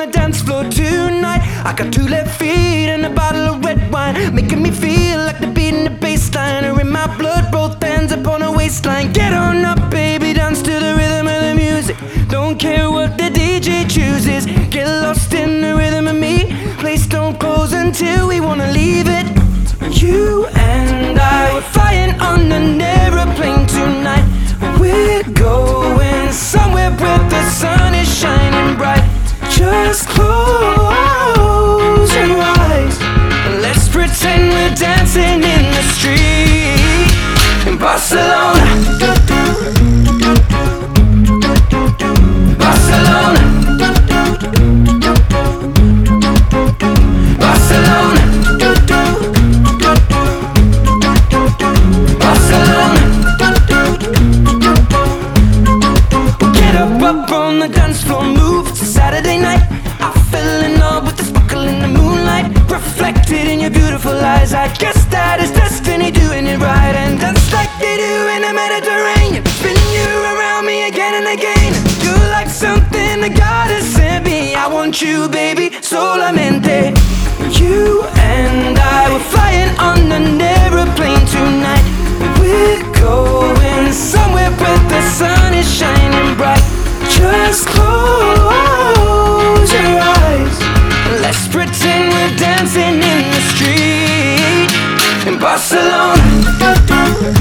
on the dance floor tonight. I got two left feet and a bottle of red wine, making me feel like the beat in the bassline. Or in my blood. Both hands up on a waistline. Get on up, baby, dance to the rhythm of the music. Don't care what the DJ chooses. Get lost in the rhythm of me. Place don't close until we wanna leave it. You and I were flying on an aeroplane tonight. Just close your eyes. and Let's pretend we're dancing in the street in Barcelona. Barcelona. Reflected in your beautiful eyes. I guess that is destiny doing it right, and dance like they do in the Mediterranean. Spin you around me again and again. You're like something that God has sent me. I want you, baby, solamente. You Barcelona.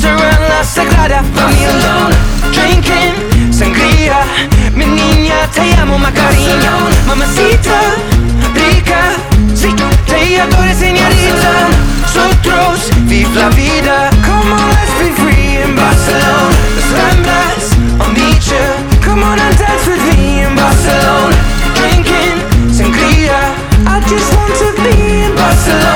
You, we'll dance around La Sagrada Familia. Drinking sangria, mi niña, te amo, Macarena. Mamacita, rica, sí, te adoro, señorita. Nosotros, vive la vida, come on, let's be free in Barcelona. Las Ramblas, meet you, come on and dance with me in Barcelona. Drinking sangria, I just want to be in Barcelona.